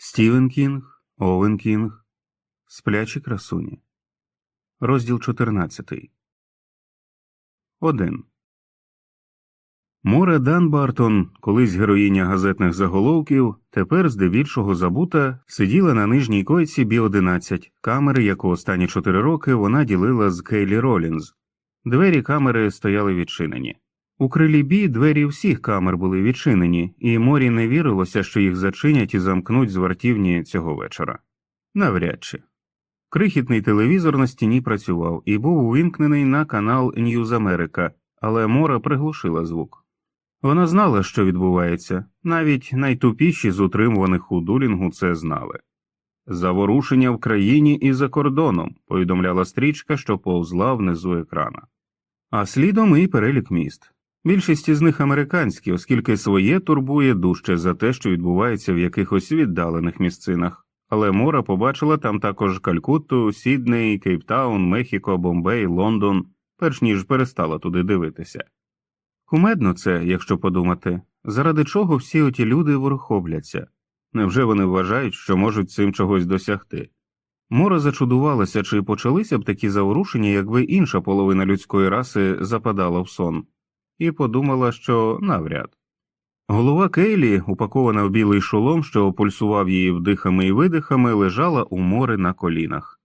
Стівен Кінг, Овен Кінг, Сплячі красуні. Розділ 14. 1. Мора Данбартон, колись героїня газетних заголовків, тепер здебільшого забута, сиділа на нижній койці Бі 11 камери, яку останні чотири роки вона ділила з Кейлі Ролінз. Двері камери стояли відчинені. У крилі бі двері всіх камер були відчинені, і Морі не вірилося, що їх зачинять і замкнуть з вартівні цього вечора. Навряд чи. Крихітний телевізор на стіні працював і був увімкнений на канал News America, але Мора приглушила звук. Вона знала, що відбувається, навіть найтупіші з утримуваних у Дулінгу це знали. Заворушення в країні і за кордоном, повідомляла стрічка, що повзла внизу екрана. А слідом і перелік міст. Більшість із них американські, оскільки своє турбує дужче за те, що відбувається в якихось віддалених місцинах, але Мора побачила там також Калькутту, Сідней, Кейптаун, Мехіко, Бомбей, Лондон, перш ніж перестала туди дивитися. Кумедно це, якщо подумати, заради чого всі оті люди ворохобляться невже вони вважають, що можуть цим чогось досягти? Мора зачудувалася, чи почалися б такі заворушення, якби інша половина людської раси западала в сон, і подумала, що навряд. Голова Кейлі, упакована в білий шолом, що пульсував її вдихами і видихами, лежала у мори на колінах.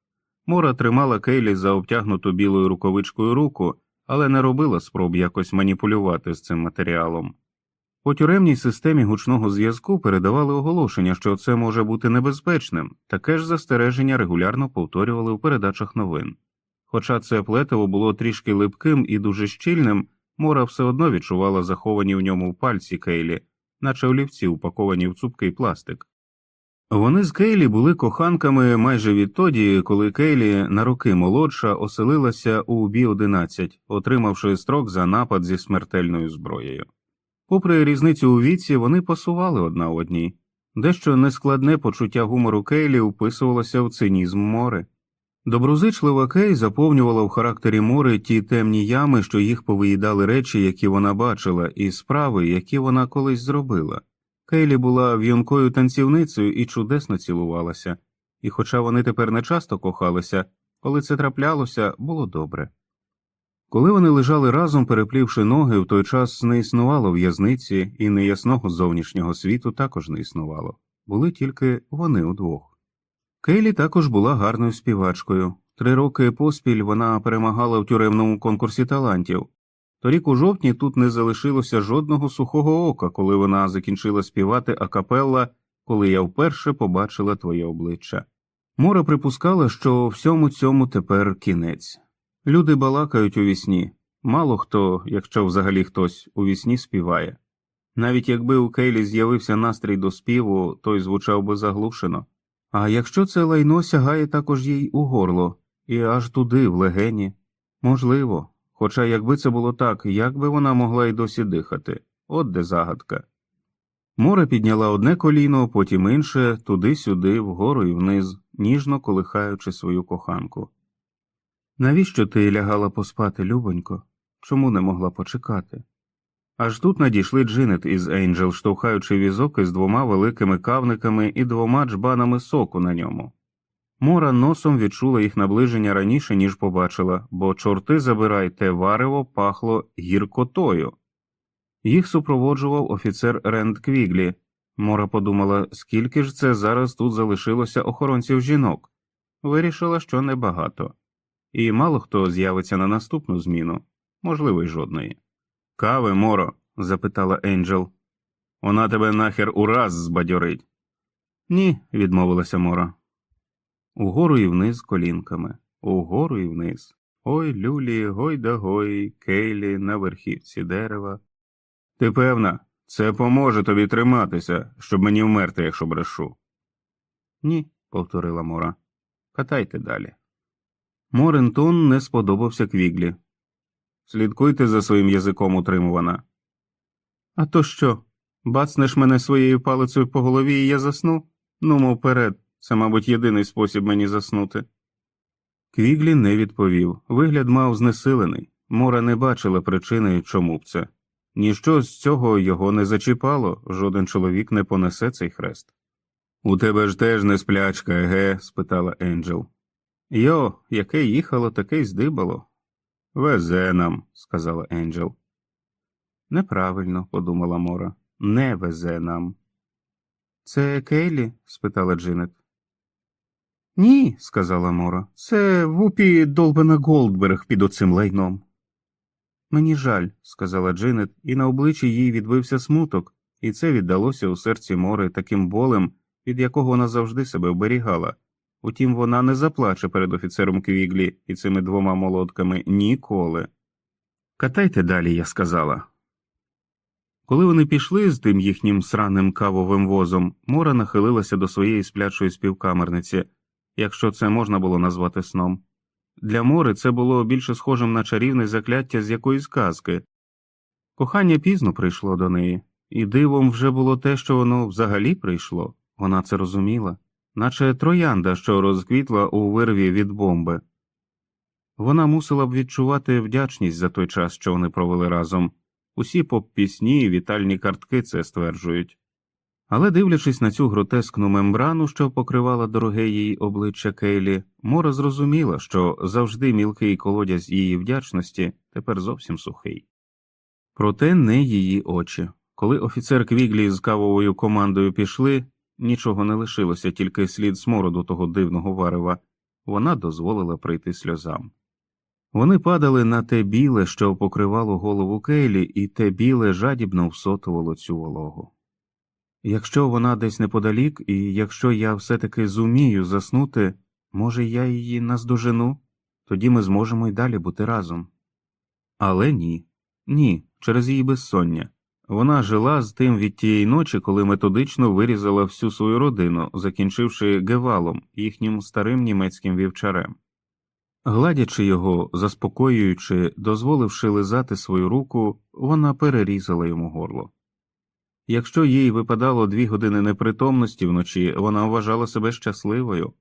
Мора тримала Кейлі за обтягнуту білою рукавичкою руку, але не робила спроб якось маніпулювати з цим матеріалом. По тюремній системі гучного зв'язку передавали оголошення, що це може бути небезпечним, таке ж застереження регулярно повторювали у передачах новин. Хоча це плетиво було трішки липким і дуже щільним, Мора все одно відчувала заховані в ньому пальці Кейлі, наче олівці, упаковані в цупкий пластик. Вони з Кейлі були коханками майже відтоді, коли Кейлі на роки молодша оселилася у Бі 11 отримавши строк за напад зі смертельною зброєю. Попри різницю у віці, вони пасували одна одній, дещо нескладне почуття гумору Кейлі вписувалося в цинізм море. Доброзичлива Кей заповнювала в характері море ті темні ями, що їх повиїдали речі, які вона бачила, і справи, які вона колись зробила. Кейлі була в'юнкою танцівницею і чудесно цілувалася, і, хоча вони тепер не часто кохалися, коли це траплялося, було добре. Коли вони лежали разом, переплівши ноги, в той час не існувало в'язниці, і неясного зовнішнього світу також не існувало, були тільки вони удвох. Кейлі також була гарною співачкою. Три роки поспіль вона перемагала в тюремному конкурсі талантів. Торік у жовтні тут не залишилося жодного сухого ока, коли вона закінчила співати акапелла, коли я вперше побачила твоє обличчя. Мора припускала, що всьому цьому тепер кінець. Люди балакають у вісні, мало хто, якщо взагалі хтось у вісні співає. Навіть якби у Кейлі з'явився настрій до співу, той звучав би заглушено. А якщо це лайно сягає також їй у горло, і аж туди, в легені, можливо, хоча якби це було так, як би вона могла й досі дихати, от де загадка. Море підняла одне коліно, потім інше, туди-сюди, вгору і вниз, ніжно колихаючи свою коханку. Навіщо ти лягала поспати, любонько? Чому не могла почекати? Аж тут надійшли Джинет із Ейнджел, штовхаючи візок із двома великими кавниками і двома джбанами соку на ньому. Мора носом відчула їх наближення раніше, ніж побачила, бо чорти забирай те варево пахло гіркотою. Їх супроводжував офіцер Ренд Квіглі. Мора подумала, скільки ж це зараз тут залишилося охоронців жінок. Вирішила, що небагато і мало хто з'явиться на наступну зміну, можливо, й жодної. Кави, Моро? запитала Енджел. Вона тебе нахер ураз збадьорить. Ні, відмовилася Мора. Угору і вниз колінками, угору і вниз. Ой люлі, гой да гой, кейлі на верхівці дерева. Ти певна, це поможе тобі триматися, щоб мені вмерти, якщо брешу. Ні, повторила Мора. Катайте далі. Морентон не сподобався квіглі. Слідкуйте за своїм язиком утримувана. А то що? Бацнеш мене своєю палицею по голові, і я засну? Ну, мов перед, це, мабуть, єдиний спосіб мені заснути. Квіглі не відповів. Вигляд мав знесилений. Мора не бачила причини, чому б це. Ніщо з цього його не зачіпало, жоден чоловік не понесе цей хрест. У тебе ж теж не сплячка, еге? спитала Енджел. Йо, яке їхало, таке й здибало. Везе нам, сказала Енджел. Неправильно, подумала Мора. Не везе нам. Це Кейлі? спитала Джинет. Ні, сказала Мора. Це вупі Долбена Голдберг під оцим лайном. Мені жаль, сказала Джинет, і на обличчі їй відбився смуток, і це віддалося у серці Мори таким болем, від якого вона завжди себе оберігала. Утім, вона не заплаче перед офіцером Квіглі і цими двома молотками ніколи. Катайте далі, я сказала. Коли вони пішли з тим їхнім сраним кавовим возом, Мора нахилилася до своєї сплячої співкамерниці, якщо це можна було назвати сном. Для Мори це було більше схожим на чарівне закляття з якоїсь казки. Кохання пізно прийшло до неї, і дивом вже було те, що воно взагалі прийшло, вона це розуміла, наче троянда, що розквітла у вирві від бомби. Вона мусила б відчувати вдячність за той час, що вони провели разом. Усі поп-пісні і вітальні картки це стверджують. Але, дивлячись на цю гротескну мембрану, що покривала дороге їй обличчя Кейлі, Мора зрозуміла, що завжди мілкий колодязь її вдячності тепер зовсім сухий. Проте не її очі. Коли офіцер Квіглі з кавовою командою пішли, нічого не лишилося, тільки слід смороду того дивного варева, вона дозволила прийти сльозам. Вони падали на те біле, що покривало голову Кейлі, і те біле жадібно всотувало цю вологу. Якщо вона десь неподалік, і якщо я все таки зумію заснути, може, я її наздожену, тоді ми зможемо й далі бути разом. Але ні, ні, через її безсоння. Вона жила з тим від тієї ночі, коли методично вирізала всю свою родину, закінчивши гевалом, їхнім старим німецьким вівчарем. Гладячи його, заспокоюючи, дозволивши лизати свою руку, вона перерізала йому горло. Якщо їй випадало дві години непритомності вночі, вона вважала себе щасливою.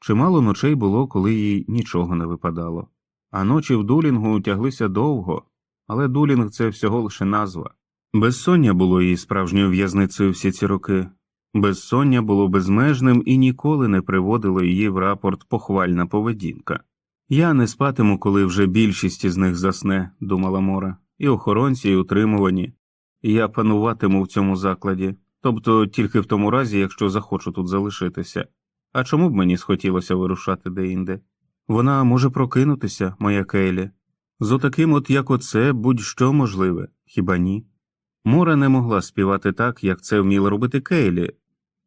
Чимало ночей було, коли їй нічого не випадало, а ночі в дулінгу тяглися довго, але дулінг це всього лише назва. Безсоння було її справжньою в'язницею всі ці роки. Безсоння було безмежним і ніколи не приводило її в рапорт похвальна поведінка. Я не спатиму, коли вже більшість із них засне, думала Мора, і охоронці, і утримувані. Я пануватиму в цьому закладі, тобто тільки в тому разі, якщо захочу тут залишитися. А чому б мені схотілося вирушати деінде? Вона може прокинутися, моя Кейлі. З отаким от як оце будь-що можливе, хіба ні? Мора не могла співати так, як це вміла робити Кейлі.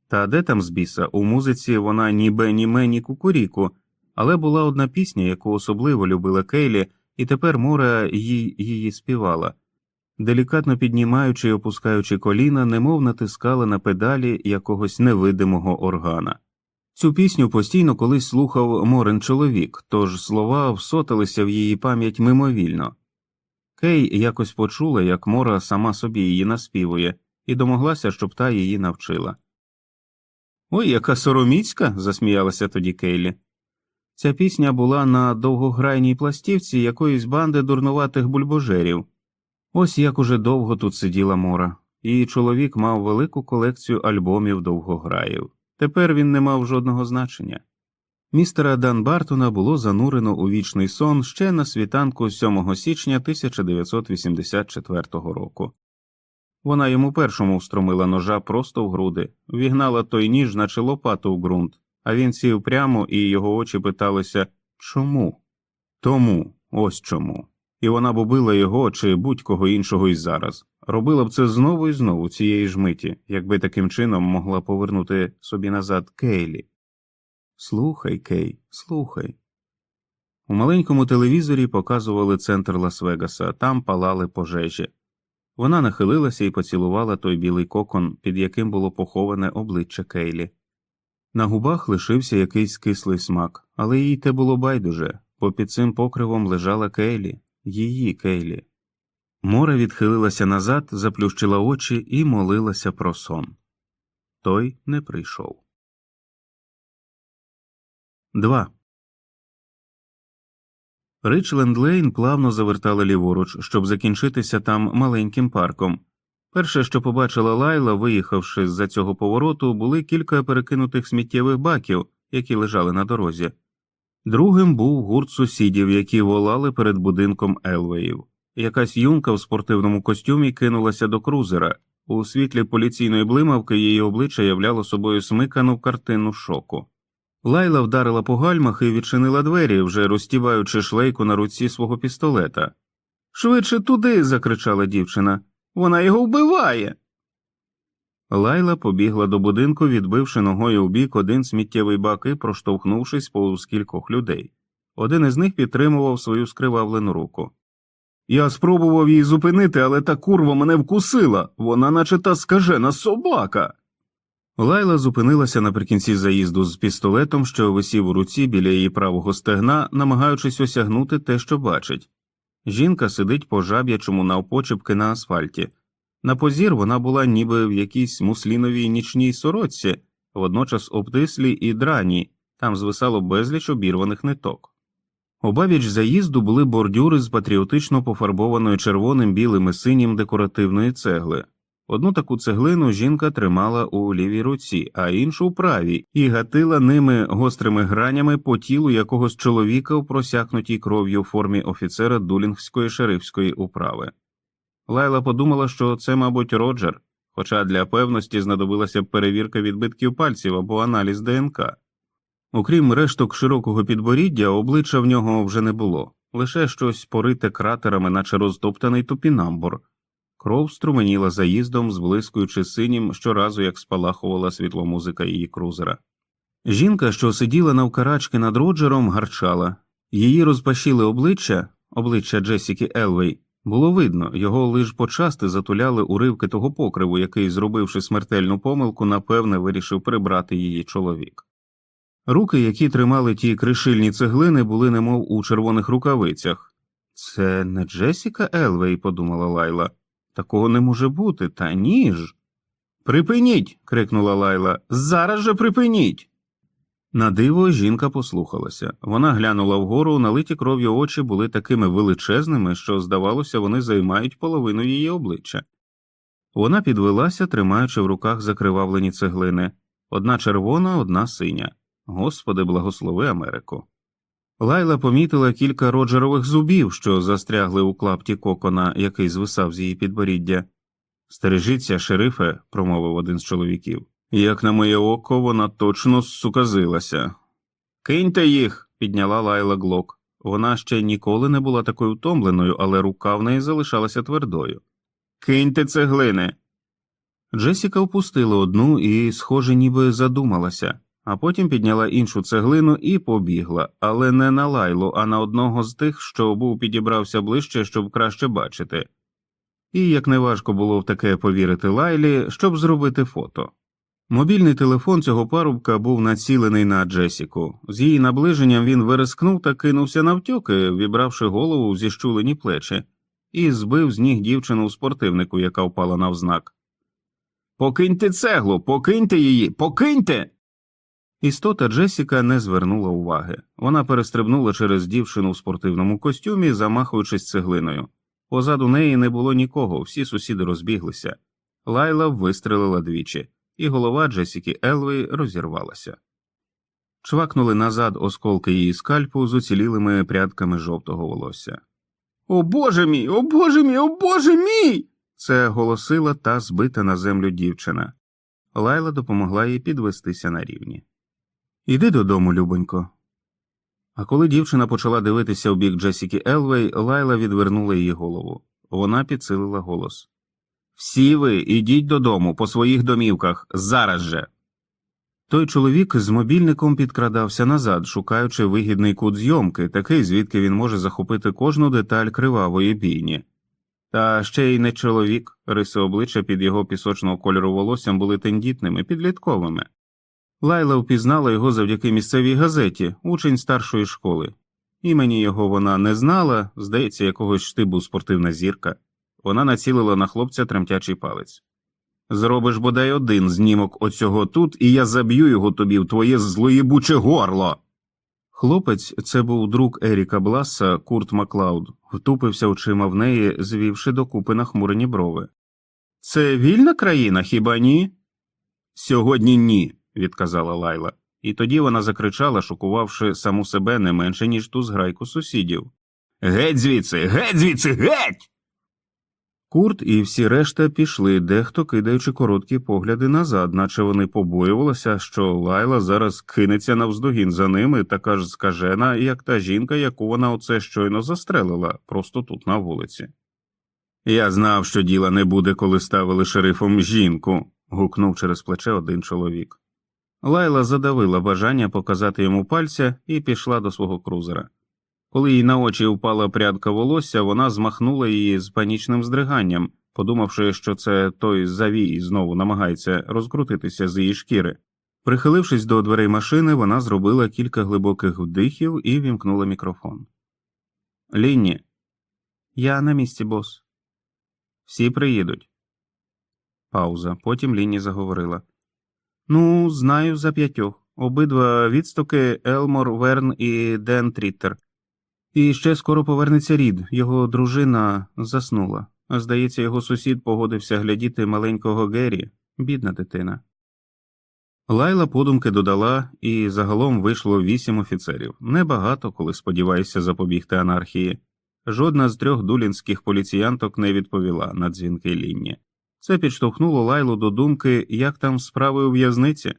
Та де там з біса, у музиці вона ні бе, ні кукуріку, але була одна пісня, яку особливо любила Кейлі, і тепер Мора їй її співала. Делікатно піднімаючи й опускаючи коліна, немов натискала на педалі якогось невидимого органа. Цю пісню постійно колись слухав Морен чоловік, тож слова всоталися в її пам'ять мимовільно. Кей якось почула, як Мора сама собі її наспівує, і домоглася, щоб та її навчила. Ой, яка сороміцька. засміялася тоді Кейлі. Ця пісня була на довгограйній пластівці якоїсь банди дурнуватих бульбожерів. Ось як уже довго тут сиділа Мора, її чоловік мав велику колекцію альбомів довгограїв. Тепер він не мав жодного значення. Містера Дан Бартона було занурено у вічний сон ще на світанку 7 січня 1984 року. Вона йому першому встромила ножа просто в груди, вігнала той ніж, наче лопату в ґрунт, а він сів прямо, і його очі питалися чому? Тому, ось чому. І вона б убила його чи будь-кого іншого й зараз. Робила б це знову і знову цієї ж миті, якби таким чином могла повернути собі назад Кейлі. Слухай, Кей, слухай. У маленькому телевізорі показували центр Лас-Вегаса, там палали пожежі. Вона нахилилася і поцілувала той білий кокон, під яким було поховане обличчя Кейлі. На губах лишився якийсь кислий смак, але їй те було байдуже, бо під цим покривом лежала Кейлі, її Кейлі. Море відхилилася назад, заплющила очі і молилася про сон. Той не прийшов. 2. Ричленд Лейн плавно завертала ліворуч, щоб закінчитися там маленьким парком. Перше, що побачила Лайла, виїхавши з-за цього повороту, були кілька перекинутих сміттєвих баків, які лежали на дорозі. Другим був гурт сусідів, які волали перед будинком Елвеїв. Якась юнка в спортивному костюмі кинулася до крузера. У світлі поліційної блимавки її обличчя являло собою смикану картину шоку. Лайла вдарила по гальмах і відчинила двері, вже розтіваючи шлейку на руці свого пістолета. Швидше туди. закричала дівчина. Вона його вбиває. Лайла побігла до будинку, відбивши ногою у бік один сміттєвий бак і проштовхнувшись повз кількох людей. Один із них підтримував свою скривавлену руку. Я спробував її зупинити, але та курва мене вкусила. Вона, наче та скажена собака. Лайла зупинилася наприкінці заїзду з пістолетом, що висів у руці біля її правого стегна, намагаючись осягнути те, що бачить. Жінка сидить по жаб'ячому навпочепки на асфальті. На позір вона була ніби в якійсь мусліновій нічній сорочці, водночас обтислій і драній, там звисало безліч обірваних ниток. Обабіч заїзду були бордюри з патріотично пофарбованої червоним білим і синім декоративної цегли. Одну таку цеглину жінка тримала у лівій руці, а іншу у правій, і гатила ними гострими гранями по тілу якогось чоловіка в просякнутій кров'ю формі офіцера Дулінгської шерифської управи. Лайла подумала, що це, мабуть, Роджер, хоча для певності знадобилася б перевірка відбитків пальців або аналіз ДНК. Окрім решток широкого підборіддя, обличчя в нього вже не було, лише щось порите кратерами, наче розтоптаний топінамбур. Кров струменіла заїздом, зблискуючи синім щоразу, як спалахувала світломузика її крузера. Жінка, що сиділа навкарачки над Роджером, гарчала. Її розпашіли обличчя, обличчя Джесіки Елвей, було видно, його лиш почасти затуляли уривки того покриву, який, зробивши смертельну помилку, напевне вирішив прибрати її чоловік. Руки, які тримали ті кришильні цеглини, були немов у червоних рукавицях. Це не Джесіка Елвей, подумала Лайла. Такого не може бути, та ні ж. Припиніть. крикнула Лайла. Зараз же припиніть. На диво жінка послухалася. Вона глянула вгору, налиті кров'ю очі були такими величезними, що, здавалося, вони займають половину її обличчя. Вона підвелася, тримаючи в руках закривавлені цеглини одна червона, одна синя. Господи, благослови Америку. Лайла помітила кілька роджерових зубів, що застрягли у клапті кокона, який звисав з її підборіддя. Стережіться, шерифе, промовив один з чоловіків. Як на моє око, вона точно суказилася. Киньте їх, підняла Лайла Глок. Вона ще ніколи не була такою втомленою, але рука в неї залишалася твердою. Киньте цеглини. Джесіка впустила одну і, схоже, ніби задумалася, а потім підняла іншу цеглину і побігла, але не на лайлу, а на одного з тих, що був підібрався ближче, щоб краще бачити. І як неважко було в таке повірити Лайлі, щоб зробити фото. Мобільний телефон цього парубка був націлений на Джесіку. З її наближенням він верескнув та кинувся навтьоки, вібравши голову в зіщулені плечі, і збив з ніг дівчину у спортивнику, яка впала навзнак. Покиньте цеглу, покиньте її, покиньте. Істота Джесіка не звернула уваги. Вона перестрибнула через дівчину в спортивному костюмі, замахуючись цеглиною. Позаду неї не було нікого, всі сусіди розбіглися. Лайла вистрелила двічі і голова Джесіки Елвей розірвалася. Чвакнули назад осколки її скальпу з уцілілими прядками жовтого волосся. О Боже мій, о Боже мій, о Боже мій. Це голосила та збита на землю дівчина. Лайла допомогла їй підвестися на рівні. Іди додому, любонько. А коли дівчина почала дивитися у бік Джесіки Елвей, Лайла відвернула її голову. Вона підсилила голос. Всі ви ідіть додому по своїх домівках зараз же. Той чоловік з мобільником підкрадався назад, шукаючи вигідний кут зйомки, такий, звідки він може захопити кожну деталь кривавої бійні. Та ще й не чоловік, риси обличчя під його пісочного кольору волоссям були тендітними, підлітковими. Лайла впізнала його завдяки місцевій газеті, учень старшої школи. Імені його вона не знала, здається, якогось штибу спортивна зірка. Вона націлила на хлопця тремтячий палець. Зробиш бодай один знімок оцього тут, і я заб'ю його тобі в твоє злоєбуче горло. Хлопець, це був друг Еріка Бласа, Курт Маклауд, втупився очима в неї, звівши докупи нахмурені брови. Це вільна країна, хіба ні? Сьогодні ні, відказала Лайла, і тоді вона закричала, шокувавши саму себе не менше, ніж ту зграйку сусідів. Геть звідси, геть звідси, геть. Курт і всі решта пішли, дехто кидаючи короткі погляди назад, наче вони побоювалися, що Лайла зараз кинеться навздогін за ними, така ж скажена, як та жінка, яку вона оце щойно застрелила, просто тут на вулиці. Я знав, що діла не буде, коли ставили шерифом жінку. гукнув через плече один чоловік. Лайла задавила бажання показати йому пальця і пішла до свого крузера. Коли їй на очі впала прядка волосся, вона змахнула її з панічним здриганням, подумавши, що це той завій знову намагається розкрутитися з її шкіри. Прихилившись до дверей машини, вона зробила кілька глибоких вдихів і вімкнула мікрофон. Лінні, я на місці, бос. Всі приїдуть. Пауза. Потім Лінні заговорила. Ну, знаю за п'ятьох. Обидва відстоки Елмор, Верн і Ден Тріттер. І ще скоро повернеться рід, його дружина заснула, здається, його сусід погодився глядіти маленького Геррі, бідна дитина. Лайла подумки додала, і загалом вийшло вісім офіцерів. Небагато, коли сподіваєшся запобігти анархії. Жодна з трьох дулінських поліціянток не відповіла на дзвінки лінні. Це підштовхнуло Лайлу до думки, як там справи у в'язниці.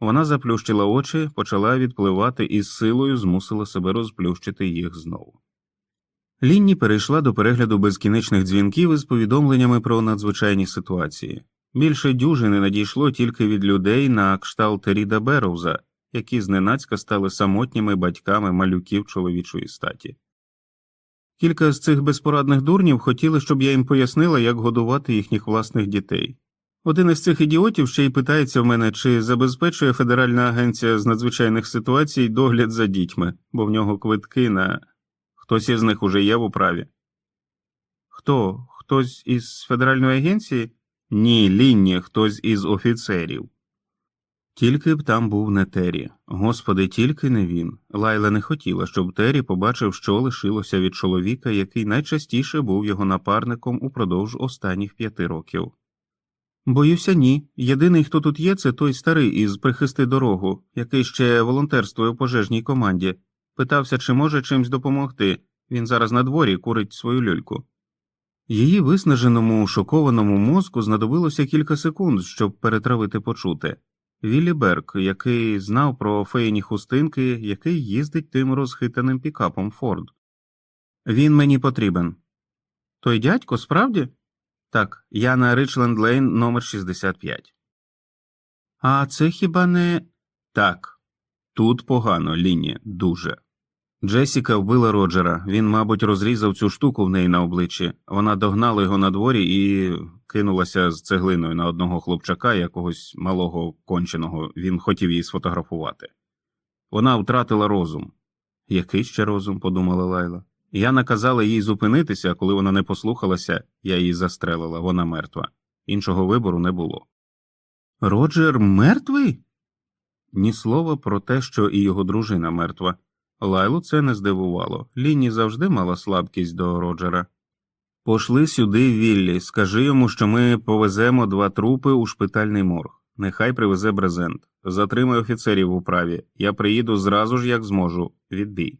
Вона заплющила очі, почала відпливати і з силою змусила себе розплющити їх знову. Лінні перейшла до перегляду безкінечних дзвінків із повідомленнями про надзвичайні ситуації. Більше дюжини надійшло тільки від людей на кшталт Ріда Бероуза, які зненацька стали самотніми батьками малюків чоловічої статі. Кілька з цих безпорадних дурнів хотіли, щоб я їм пояснила, як годувати їхніх власних дітей. Один із цих ідіотів ще й питається в мене, чи забезпечує Федеральна агенція з надзвичайних ситуацій догляд за дітьми, бо в нього квитки на хтось із них уже є в управі. Хто? Хтось із Федеральної агенції? Ні, лінні, хтось із офіцерів. Тільки б там був не Террі. Господи, тільки не він. Лайла не хотіла, щоб Террі побачив, що лишилося від чоловіка, який найчастіше був його напарником упродовж останніх п'яти років. Боюся, ні. Єдиний, хто тут є, це той старий із прихисти дорогу, який ще волонтерствує в пожежній команді. Питався, чи може чимсь допомогти. Він зараз на дворі курить свою люльку. Її виснаженому, шокованому мозку знадобилося кілька секунд, щоб перетравити почуте. Віллі Берк, який знав про фейні хустинки, який їздить тим розхитаним пікапом Форд. Він мені потрібен. Той дядько, справді? Так, я на Ричленд Лейн номер 65. А це хіба не. Так. Тут погано, Ліні, дуже. Джесіка вбила Роджера. Він, мабуть, розрізав цю штуку в неї на обличчі. Вона догнала його на дворі і кинулася з цеглиною на одного хлопчака, якогось малого конченого, він хотів її сфотографувати. Вона втратила розум. Який ще розум, подумала Лайла. Я наказала їй зупинитися, коли вона не послухалася, я її застрелила, вона мертва. Іншого вибору не було. Роджер мертвий? Ні слова про те, що і його дружина мертва. Лайлу це не здивувало. Ліні завжди мала слабкість до Роджера. Пошли сюди, Віллі, скажи йому, що ми повеземо два трупи у шпитальний морг. Нехай привезе брезент. Затримай офіцерів в управі. Я приїду зразу ж, як зможу. Відбій.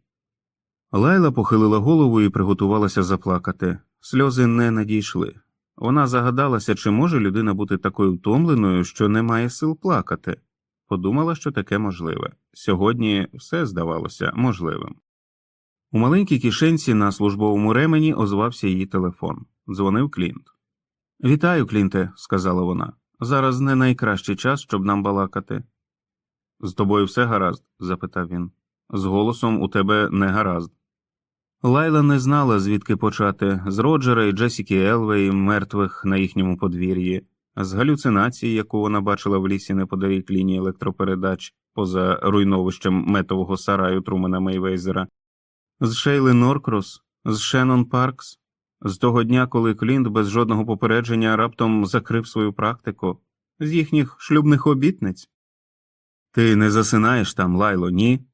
Лайла похилила голову і приготувалася заплакати. Сльози не надійшли. Вона загадалася, чи може людина бути такою втомленою, що не має сил плакати. Подумала, що таке можливе. Сьогодні все здавалося можливим. У маленькій кишенці на службовому ремені озвався її телефон. Дзвонив Клінт. Вітаю, Клінте, сказала вона. Зараз не найкращий час, щоб нам балакати. З тобою все гаразд? запитав він. З голосом у тебе не гаразд. Лайла не знала, звідки почати з Роджера і Джесіки Елвей, мертвих на їхньому подвір'ї, з галюцинації, яку вона бачила в лісі неподалік лінії електропередач поза руйновищем метового сараю Трумена Мейвейзера, з Шейли Норкрос, з Шеннон Паркс, з того дня, коли Клінт без жодного попередження раптом закрив свою практику, з їхніх шлюбних обітниць. Ти не засинаєш там, Лайло, ні?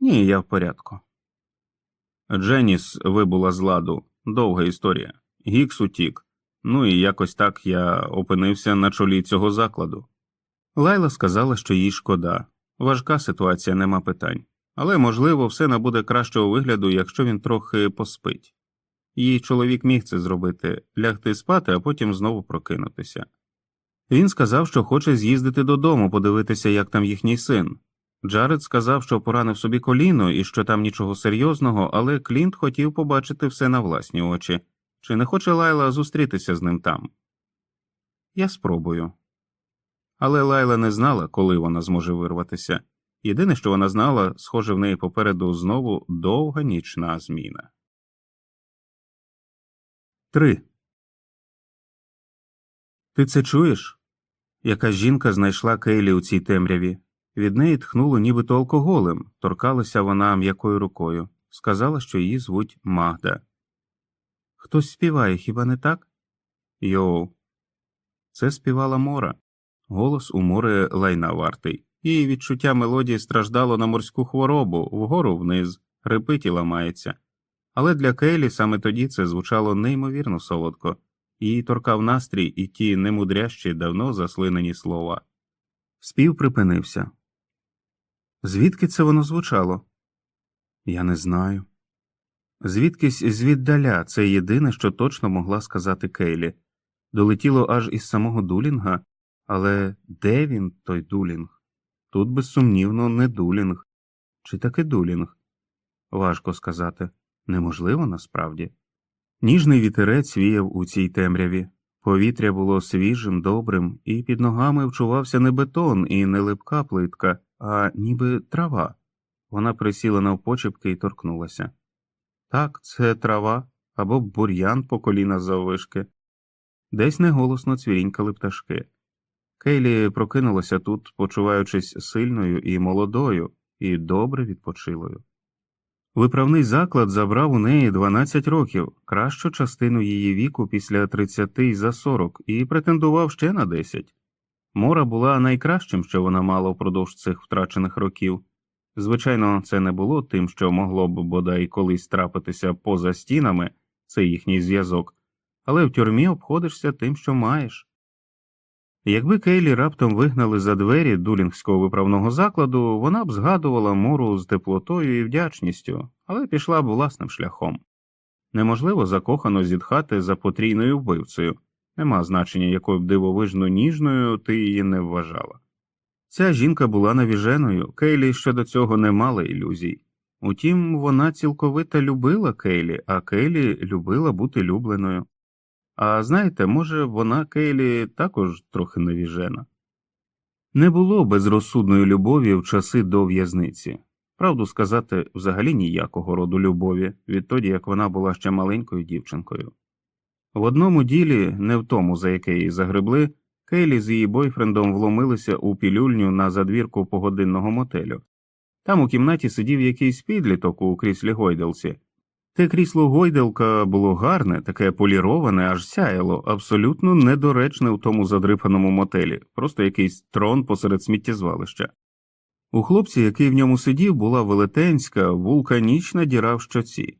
Ні, я в порядку. Дженіс вибула з ладу. Довга історія. Гікс утік. Ну і якось так я опинився на чолі цього закладу. Лайла сказала, що їй шкода. Важка ситуація, нема питань. Але, можливо, все набуде кращого вигляду, якщо він трохи поспить. Її чоловік міг це зробити лягти спати, а потім знову прокинутися. Він сказав, що хоче з'їздити додому, подивитися, як там їхній син. Джаред сказав, що поранив собі коліно і що там нічого серйозного, але Клінт хотів побачити все на власні очі. Чи не хоче Лайла зустрітися з ним там? Я спробую. Але Лайла не знала, коли вона зможе вирватися. Єдине, що вона знала, схоже, в неї попереду знову довга нічна зміна. 3. Ти це чуєш? Яка жінка знайшла Кейлі у цій темряві. Від неї тхнуло нібито алкоголем, торкалася вона м'якою рукою, сказала, що її звуть Магда. Хтось співає, хіба не так? Йоу. Це співала Мора. Голос у море лайна вартий. Її відчуття мелодії страждало на морську хворобу, вгору вниз, репить і ламається. Але для Кейлі саме тоді це звучало неймовірно солодко, її торкав настрій і ті немудрящі, давно заслинені слова. Спів припинився. Звідки це воно звучало? Я не знаю. Звідкись звіддаля це єдине, що точно могла сказати Кейлі. Долетіло аж із самого Дулінга, але де він, той Дулінг? Тут, безсумнівно, не Дулінг. Чи таки Дулінг? Важко сказати. Неможливо насправді. Ніжний вітерець віяв у цій темряві. Повітря було свіжим, добрим, і під ногами вчувався не бетон і не липка плитка, а ніби трава. Вона присіла навпочепки і торкнулася. Так, це трава або бур'ян по коліна заввишки. Десь неголосно цвірінькали пташки. Кейлі прокинулася тут, почуваючись сильною і молодою, і добре відпочилою. Виправний заклад забрав у неї 12 років, кращу частину її віку після 30 і за 40, і претендував ще на 10. Мора була найкращим, що вона мала впродовж цих втрачених років. Звичайно, це не було тим, що могло б бодай колись трапитися поза стінами, це їхній зв'язок, але в тюрмі обходишся тим, що маєш. Якби Кейлі раптом вигнали за двері дулінгського виправного закладу, вона б згадувала мору з теплотою і вдячністю, але пішла б власним шляхом. Неможливо закохано зітхати за потрійною вбивцею, нема значення, якою б дивовижно ніжною ти її не вважала. Ця жінка була навіженою, Кейлі щодо цього не мала ілюзій. Утім, вона цілковито любила Кейлі, а Кейлі любила бути любленою. А знаєте, може, вона Кейлі також трохи навіжена. Не було безрозсудної любові в часи до в'язниці. Правду сказати, взагалі ніякого роду любові, відтоді як вона була ще маленькою дівчинкою. В одному ділі, не в тому, за яке її загребли, Кейлі з її бойфрендом вломилися у пілюльню на задвірку погодинного мотелю. Там у кімнаті сидів якийсь підліток у кріслі Гойделсі. Те крісло гойделка було гарне, таке поліроване, аж сяяло, абсолютно недоречне у тому задрипаному мотелі, просто якийсь трон посеред сміттєзвалища. У хлопці, який в ньому сидів, була велетенська, вулканічна діра в щоці,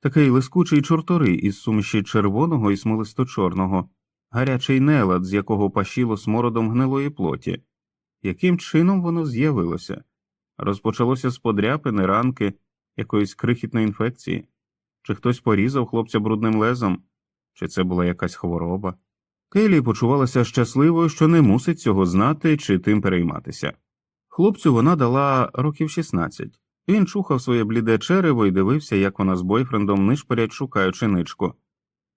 такий лискучий чорторий із суміші червоного і смолисто-чорного, гарячий нелад, з якого пашіло смородом гнилої плоті. Яким чином воно з'явилося? Розпочалося з подряпини, ранки, якоїсь крихітної інфекції. Чи хтось порізав хлопця брудним лезом, чи це була якась хвороба? Кейлі почувалася щасливою, що не мусить цього знати чи тим перейматися. Хлопцю вона дала років 16. Він чухав своє бліде черево і дивився, як вона з бойфрендом нишпорять, шукаючи ничку.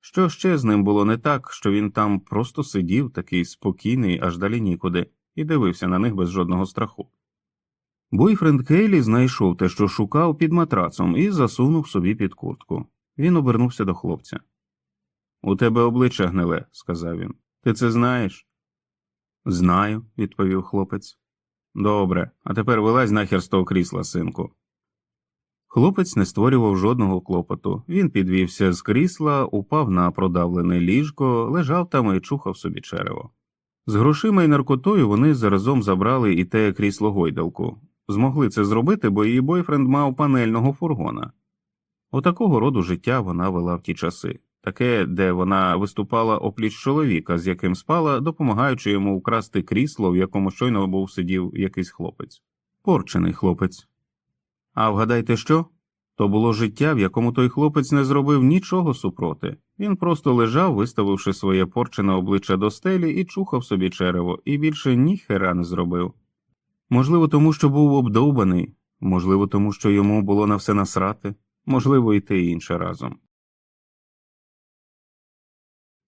Що ще з ним було не так, що він там просто сидів, такий спокійний, аж далі нікуди, і дивився на них без жодного страху. Бойфренд Кейлі знайшов те, що шукав під матрацом, і засунув собі під куртку. Він обернувся до хлопця. У тебе обличчя гниле, сказав він. Ти це знаєш? Знаю, відповів хлопець. Добре, а тепер вилазь нахер з того крісла, синку. Хлопець не створював жодного клопоту. Він підвівся з крісла, упав на продавлене ліжко, лежав там і чухав собі черево. З грошима і наркотою вони заразом забрали і те крісло гойдалку. Змогли це зробити, бо її бойфренд мав панельного фургона. У такого роду життя вона вела в ті часи таке, де вона виступала опліч чоловіка, з яким спала, допомагаючи йому вкрасти крісло, в якому щойно був сидів якийсь хлопець. Порчений хлопець. А вгадайте що? То було життя, в якому той хлопець не зробив нічого супроти. Він просто лежав, виставивши своє порчене обличчя до стелі і чухав собі черево, і більше ніхера не зробив. Можливо, тому що був обдовбаний, можливо, тому що йому було на все насрати, можливо, і те інше разом.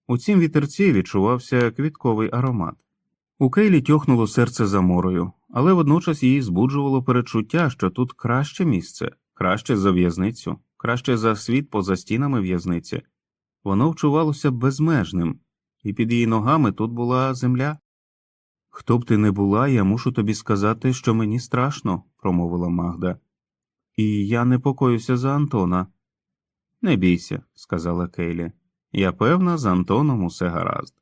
У цім вітерці відчувався квітковий аромат. У Кейлі тьохнуло серце за морою, але водночас її збуджувало перечуття, що тут краще місце, краще за в'язницю, краще за світ поза стінами в'язниці. Воно вчувалося безмежним, і під її ногами тут була земля. Хто б ти не була, я мушу тобі сказати, що мені страшно, промовила Магда. І я непокоюся за Антона. Не бійся, сказала Кейлі. Я певна, з Антоном усе гаразд.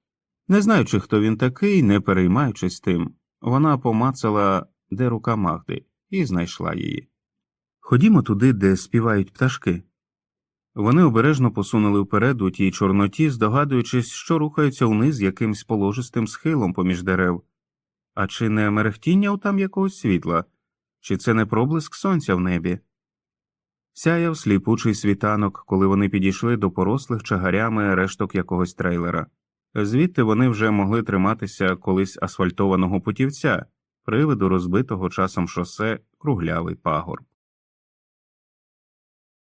Не знаючи, хто він такий, не переймаючись тим, вона помацала, де рука Магди, і знайшла її. Ходімо туди, де співають пташки. Вони обережно посунули вперед у тій чорноті, здогадуючись, що рухаються вниз якимсь положистим схилом поміж дерев. А чи не мерехтіння у там якогось світла, чи це не проблиск сонця в небі? Сяяв сліпучий світанок, коли вони підійшли до порослих чагарями решток якогось трейлера. Звідти вони вже могли триматися колись асфальтованого путівця, привиду розбитого часом шосе круглявий пагорб.